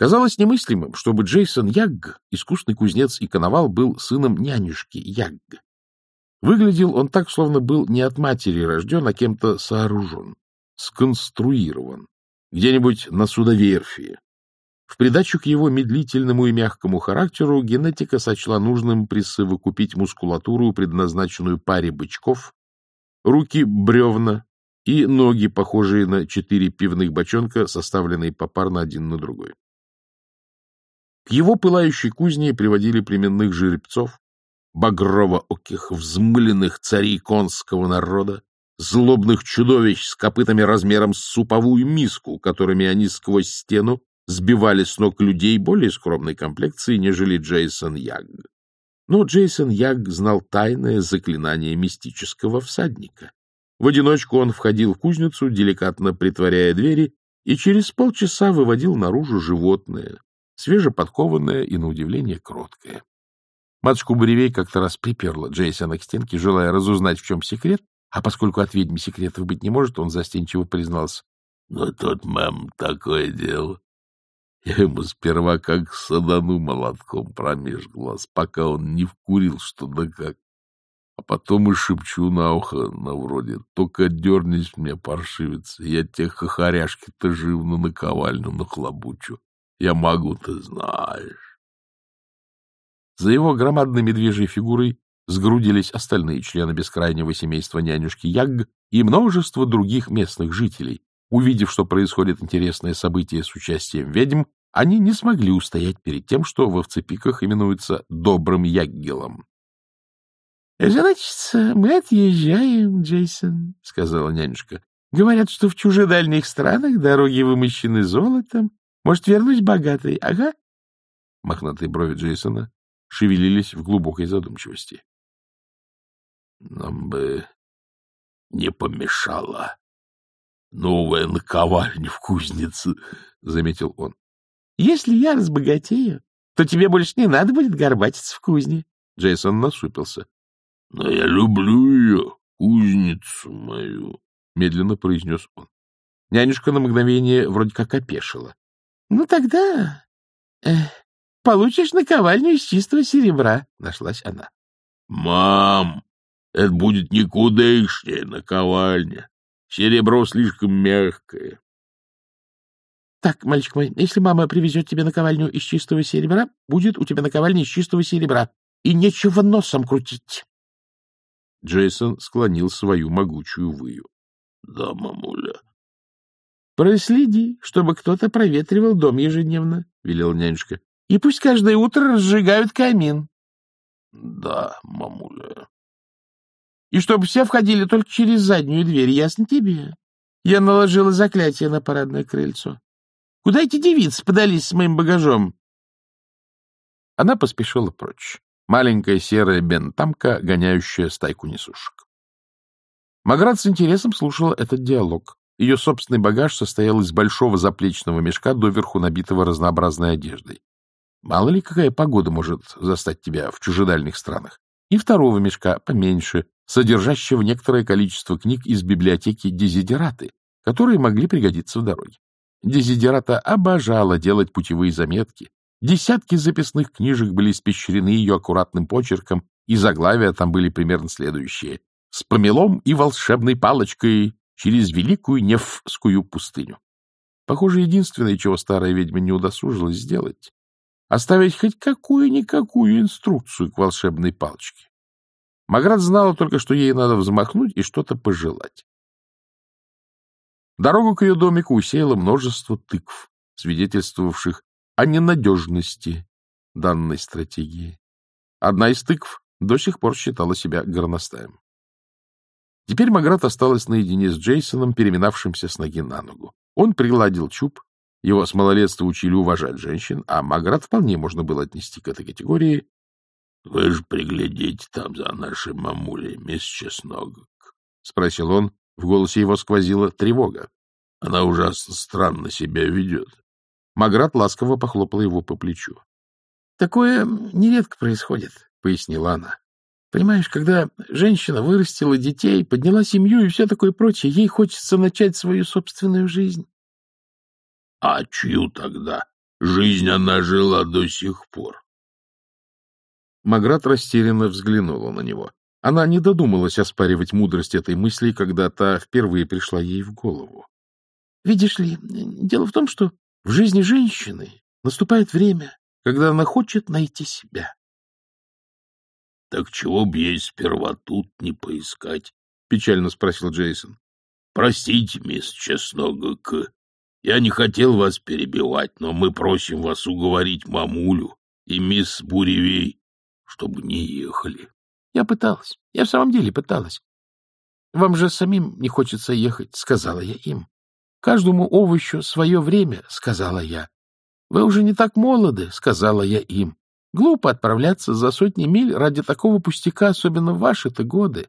Казалось немыслимым, чтобы Джейсон Ягг, искусный кузнец и коновал, был сыном нянюшки Ягг. Выглядел он так, словно был не от матери рожден, а кем-то сооружен, сконструирован, где-нибудь на судоверфи. В придачу к его медлительному и мягкому характеру генетика сочла нужным присовокупить мускулатуру, предназначенную паре бычков, руки бревна и ноги, похожие на четыре пивных бочонка, составленные попарно один на другой. К его пылающей кузне приводили племенных жеребцов, багрово-оких, взмыленных царей конского народа, злобных чудовищ с копытами размером с суповую миску, которыми они сквозь стену сбивали с ног людей более скромной комплекции, нежели Джейсон Ягг. Но Джейсон Ягг знал тайное заклинание мистического всадника. В одиночку он входил в кузницу, деликатно притворяя двери, и через полчаса выводил наружу животное, свежеподкованное и, на удивление, кроткое. Матушку Буревей как-то раз приперла Джейсона к стенке, желая разузнать, в чем секрет, а поскольку от ведьмы секретов быть не может, он застенчиво признался. — Ну, тут, мам, такое дело. Я ему сперва как садану молотком промеж глаз, пока он не вкурил что да как. А потом и шепчу на ухо, на вроде, только дернись мне, паршивец, я тех хохоряшки-то живно на ковальню нахлобучу. Я могу, ты знаешь. За его громадной медвежьей фигурой сгрудились остальные члены бескрайнего семейства нянюшки Ягг и множество других местных жителей. Увидев, что происходит интересное событие с участием ведьм, они не смогли устоять перед тем, что в овцепиках именуется добрым яггелом. — Значит, мы отъезжаем, Джейсон, — сказала нянюшка. — Говорят, что в чужедальних странах дороги вымощены золотом. Может, вернусь богатой, ага? Мохнатые брови Джейсона шевелились в глубокой задумчивости. — Нам бы не помешало новая наковальня в кузнице, — заметил он. — Если я разбогатею, то тебе больше не надо будет горбатиться в кузне. Джейсон насупился. — Но я люблю ее, кузницу мою, — медленно произнес он. Нянюшка на мгновение вроде как опешила. — Ну тогда э, получишь наковальню из чистого серебра, — нашлась она. — Мам, это будет никудышняя наковальня. Серебро слишком мягкое. — Так, мальчик мой, если мама привезет тебе наковальню из чистого серебра, будет у тебя наковальня из чистого серебра, и нечего носом крутить. Джейсон склонил свою могучую выю. — Да, мамуля. — Проследи, чтобы кто-то проветривал дом ежедневно, — велел нянюшка. — И пусть каждое утро разжигают камин. — Да, мамуля. — И чтобы все входили только через заднюю дверь, ясно тебе? Я наложила заклятие на парадное крыльцо. Куда эти девицы подались с моим багажом? Она поспешила прочь. Маленькая серая бентамка, гоняющая стайку несушек. Маград с интересом слушала этот диалог. Ее собственный багаж состоял из большого заплечного мешка, доверху набитого разнообразной одеждой. Мало ли, какая погода может застать тебя в чужедальних странах. И второго мешка, поменьше, содержащего некоторое количество книг из библиотеки Дезидераты, которые могли пригодиться в дороге. Дезидерата обожала делать путевые заметки. Десятки записных книжек были испещрены ее аккуратным почерком, и заглавия там были примерно следующие. «С помелом и волшебной палочкой через великую Невскую пустыню». Похоже, единственное, чего старая ведьма не удосужилась сделать, оставить хоть какую-никакую инструкцию к волшебной палочке. Маград знала только, что ей надо взмахнуть и что-то пожелать. Дорогу к ее домику усеяло множество тыкв, свидетельствовавших о ненадежности данной стратегии. Одна из тыкв до сих пор считала себя горностаем. Теперь Маград осталась наедине с Джейсоном, переминавшимся с ноги на ногу. Он пригладил чуб, его с малолетства учили уважать женщин, а Маград вполне можно было отнести к этой категории. — Вы же приглядите там за нашей мамулей, мисс Чесногок, — спросил он, в голосе его сквозила тревога. Она ужасно странно себя ведет. Маград ласково похлопала его по плечу. — Такое нередко происходит, — пояснила она. — Понимаешь, когда женщина вырастила детей, подняла семью и все такое прочее, ей хочется начать свою собственную жизнь. — А чью тогда? Жизнь она жила до сих пор. Маград растерянно взглянула на него. Она не додумалась оспаривать мудрость этой мысли, когда та впервые пришла ей в голову. — Видишь ли, дело в том, что в жизни женщины наступает время, когда она хочет найти себя. — Так чего б ей сперва тут не поискать? — печально спросил Джейсон. — Простите, мисс Чесногок, я не хотел вас перебивать, но мы просим вас уговорить мамулю и мисс Буревей, чтобы не ехали. — Я пыталась. Я в самом деле пыталась. — Вам же самим не хочется ехать, — сказала я им. — Каждому овощу свое время, — сказала я. — Вы уже не так молоды, — сказала я им. Глупо отправляться за сотни миль ради такого пустяка, особенно в ваши-то годы.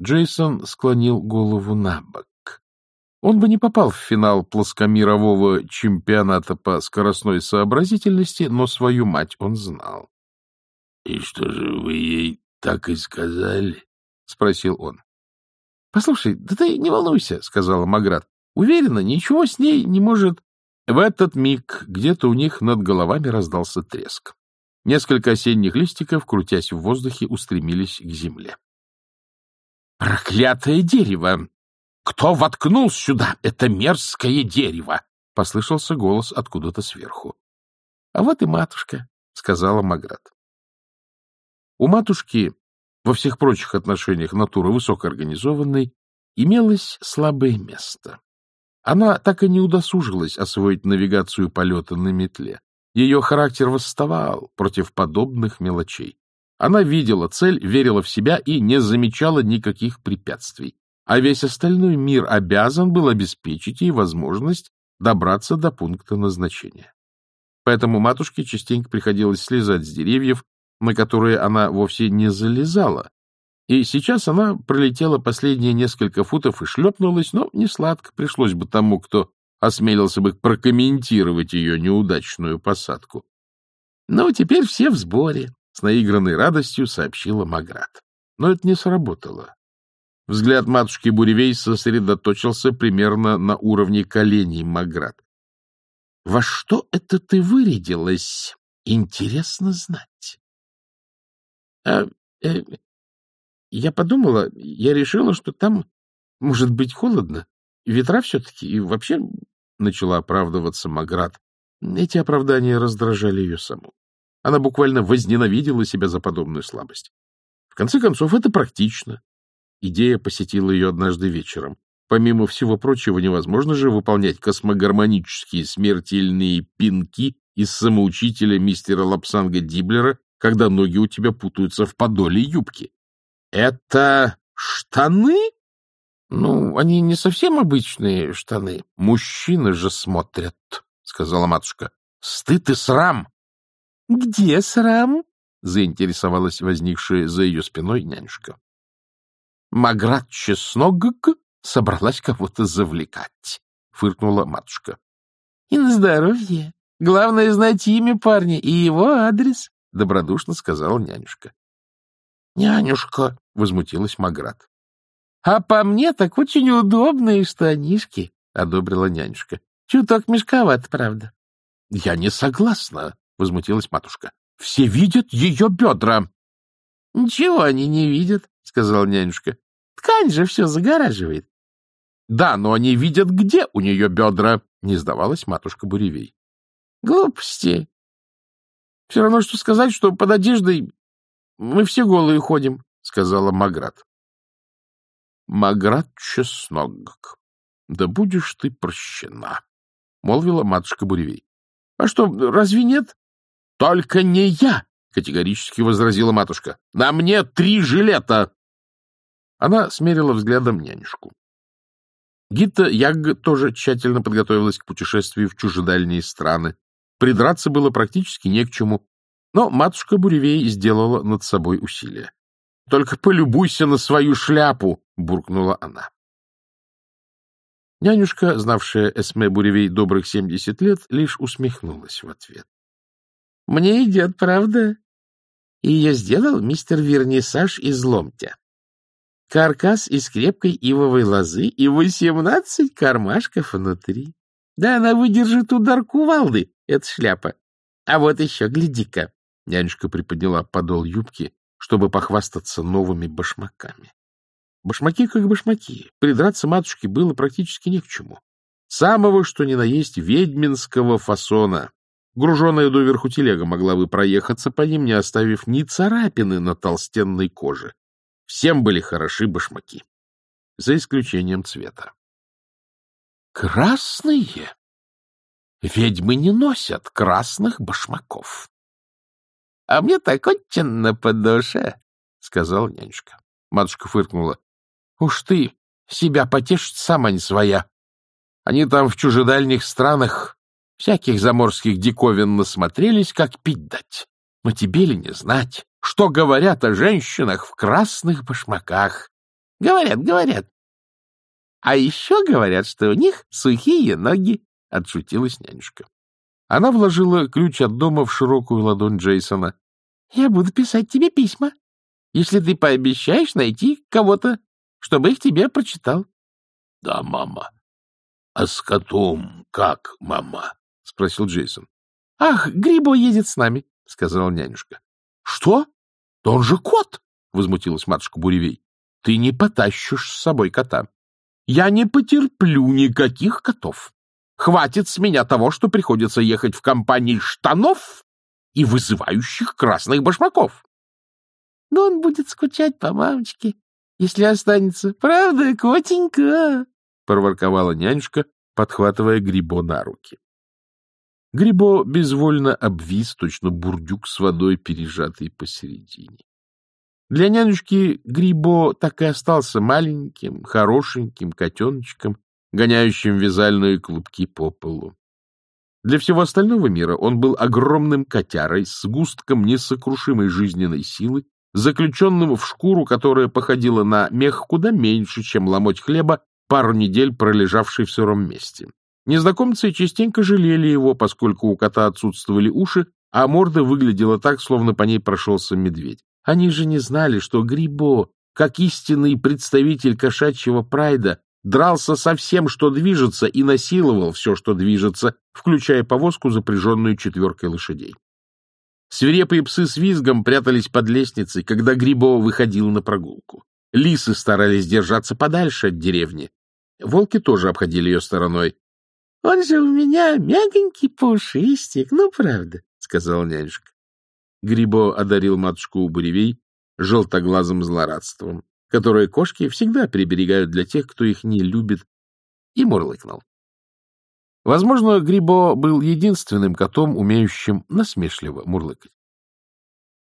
Джейсон склонил голову на бок. Он бы не попал в финал плоскомирового чемпионата по скоростной сообразительности, но свою мать он знал. — И что же вы ей так и сказали? — спросил он. — Послушай, да ты не волнуйся, — сказала Маград. — Уверена, ничего с ней не может... В этот миг где-то у них над головами раздался треск. Несколько осенних листиков, крутясь в воздухе, устремились к земле. — Проклятое дерево! Кто воткнул сюда это мерзкое дерево? — послышался голос откуда-то сверху. — А вот и матушка, — сказала Маград. У матушки, во всех прочих отношениях натуры высокоорганизованной, имелось слабое место. Она так и не удосужилась освоить навигацию полета на метле. Ее характер восставал против подобных мелочей. Она видела цель, верила в себя и не замечала никаких препятствий. А весь остальной мир обязан был обеспечить ей возможность добраться до пункта назначения. Поэтому матушке частенько приходилось слезать с деревьев на которые она вовсе не залезала. И сейчас она пролетела последние несколько футов и шлепнулась, но не сладко пришлось бы тому, кто осмелился бы прокомментировать ее неудачную посадку. — Ну, теперь все в сборе, — с наигранной радостью сообщила Маград. Но это не сработало. Взгляд матушки Буревей сосредоточился примерно на уровне коленей Маград. — Во что это ты вырядилась? Интересно знать. А, э, я подумала, я решила, что там может быть холодно. Ветра все-таки, и вообще начала оправдываться Маград. Эти оправдания раздражали ее саму. Она буквально возненавидела себя за подобную слабость. В конце концов, это практично. Идея посетила ее однажды вечером. Помимо всего прочего, невозможно же выполнять космогармонические смертельные пинки из самоучителя мистера Лапсанга Диблера когда ноги у тебя путаются в подоле юбки. — Это штаны? — Ну, они не совсем обычные штаны. Мужчины же смотрят, — сказала матушка. — Стыд и срам. — Где срам? — заинтересовалась возникшая за ее спиной нянюшка. Маград Чесногк собралась кого-то завлекать, — фыркнула матушка. — И на здоровье. Главное знать имя парня и его адрес добродушно сказала нянюшка. — Нянюшка! — возмутилась Маград. — А по мне так очень удобные штанишки, — одобрила нянюшка. — Чуток мешковат, правда. — Я не согласна, — возмутилась матушка. — Все видят ее бедра. — Ничего они не видят, — сказала нянюшка. — Ткань же все загораживает. — Да, но они видят, где у нее бедра, — не сдавалась матушка Буревей. — Глупости, — Все равно, что сказать, что под одеждой мы все голые ходим, — сказала Маград. — Маград Чеснок, да будешь ты прощена, — молвила матушка Буревей. — А что, разве нет? — Только не я, — категорически возразила матушка. — На мне три жилета. Она смерила взглядом нянюшку. Гита Яг тоже тщательно подготовилась к путешествию в чужедальние страны, Придраться было практически не к чему, но матушка Буревей сделала над собой усилие. — Только полюбуйся на свою шляпу! — буркнула она. Нянюшка, знавшая Эсме Буревей добрых семьдесят лет, лишь усмехнулась в ответ. — Мне идет, правда? И я сделал мистер Вернисаж из ломтя. Каркас из крепкой ивовой лозы и восемнадцать кармашков внутри. Да она выдержит удар кувалды, эта шляпа. А вот еще, гляди-ка. Нянюшка приподняла подол юбки, чтобы похвастаться новыми башмаками. Башмаки как башмаки. Придраться матушке было практически ни к чему. Самого, что ни на есть, ведьминского фасона. Груженная доверху телега могла бы проехаться по ним, не оставив ни царапины на толстенной коже. Всем были хороши башмаки, за исключением цвета. Красные? Ведьмы не носят красных башмаков. — А мне так очень по душе, — сказал нянюшка. Матушка фыркнула. — Уж ты себя потешить сама не своя. Они там в чужедальних странах всяких заморских диковин насмотрелись, как пить дать. Но тебе ли не знать, что говорят о женщинах в красных башмаках. Говорят, говорят. А еще говорят, что у них сухие ноги, — отшутилась нянюшка. Она вложила ключ от дома в широкую ладонь Джейсона. — Я буду писать тебе письма, если ты пообещаешь найти кого-то, чтобы их тебе прочитал. — Да, мама. — А с котом как, мама? — спросил Джейсон. — Ах, Грибо едет с нами, — сказала нянюшка. — Что? — Он же кот! — возмутилась матушка Буревей. — Ты не потащишь с собой кота. Я не потерплю никаких котов. Хватит с меня того, что приходится ехать в компании штанов и вызывающих красных башмаков. — Но он будет скучать по мамочке, если останется. Правда, котенька? — проворковала нянюшка, подхватывая Грибо на руки. Грибо безвольно обвис, точно бурдюк с водой, пережатый посередине. Для нянюшки Грибо так и остался маленьким, хорошеньким котеночком, гоняющим вязальные клубки по полу. Для всего остального мира он был огромным котярой с густком несокрушимой жизненной силы, заключенным в шкуру, которая походила на мех куда меньше, чем ломоть хлеба, пару недель пролежавший в сыром месте. Незнакомцы частенько жалели его, поскольку у кота отсутствовали уши, а морда выглядела так, словно по ней прошелся медведь. Они же не знали, что Грибо, как истинный представитель кошачьего прайда, дрался со всем, что движется, и насиловал все, что движется, включая повозку, запряженную четверкой лошадей. Свирепые псы с визгом прятались под лестницей, когда Грибо выходил на прогулку. Лисы старались держаться подальше от деревни. Волки тоже обходили ее стороной, он же у меня мягенький пушистик, ну, правда, — сказал нянюшка. Грибо одарил матушку буревей желтоглазым злорадством, которое кошки всегда приберегают для тех, кто их не любит, и мурлыкнул. Возможно, Грибо был единственным котом, умеющим насмешливо мурлыкать.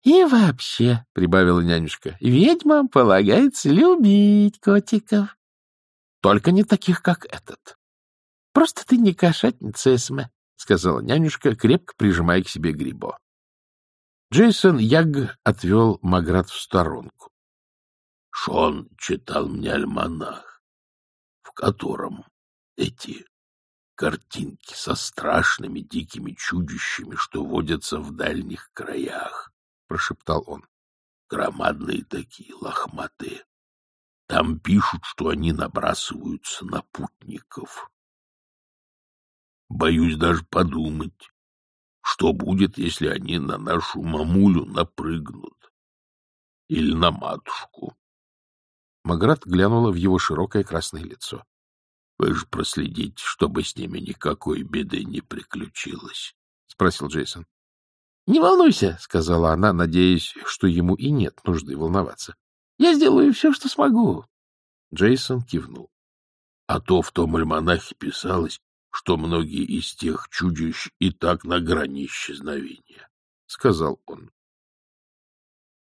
— И вообще, — прибавила нянюшка, — ведьмам полагается любить котиков. Только не таких, как этот. — Просто ты не кошатница, Эсме, — сказала нянюшка, крепко прижимая к себе Грибо. Джейсон Яг отвел Маград в сторонку. — Шон читал мне альманах, в котором эти картинки со страшными дикими чудищами, что водятся в дальних краях, — прошептал он. — Громадные такие, лохматые. Там пишут, что они набрасываются на путников. Боюсь даже подумать, что будет, если они на нашу мамулю напрыгнут. Или на матушку. Маград глянула в его широкое красное лицо. — Вы же проследите, чтобы с ними никакой беды не приключилось, — спросил Джейсон. — Не волнуйся, — сказала она, надеясь, что ему и нет нужды волноваться. — Я сделаю все, что смогу. Джейсон кивнул. — А то в том альманахе писалось, что многие из тех чудищ и так на грани исчезновения, — сказал он.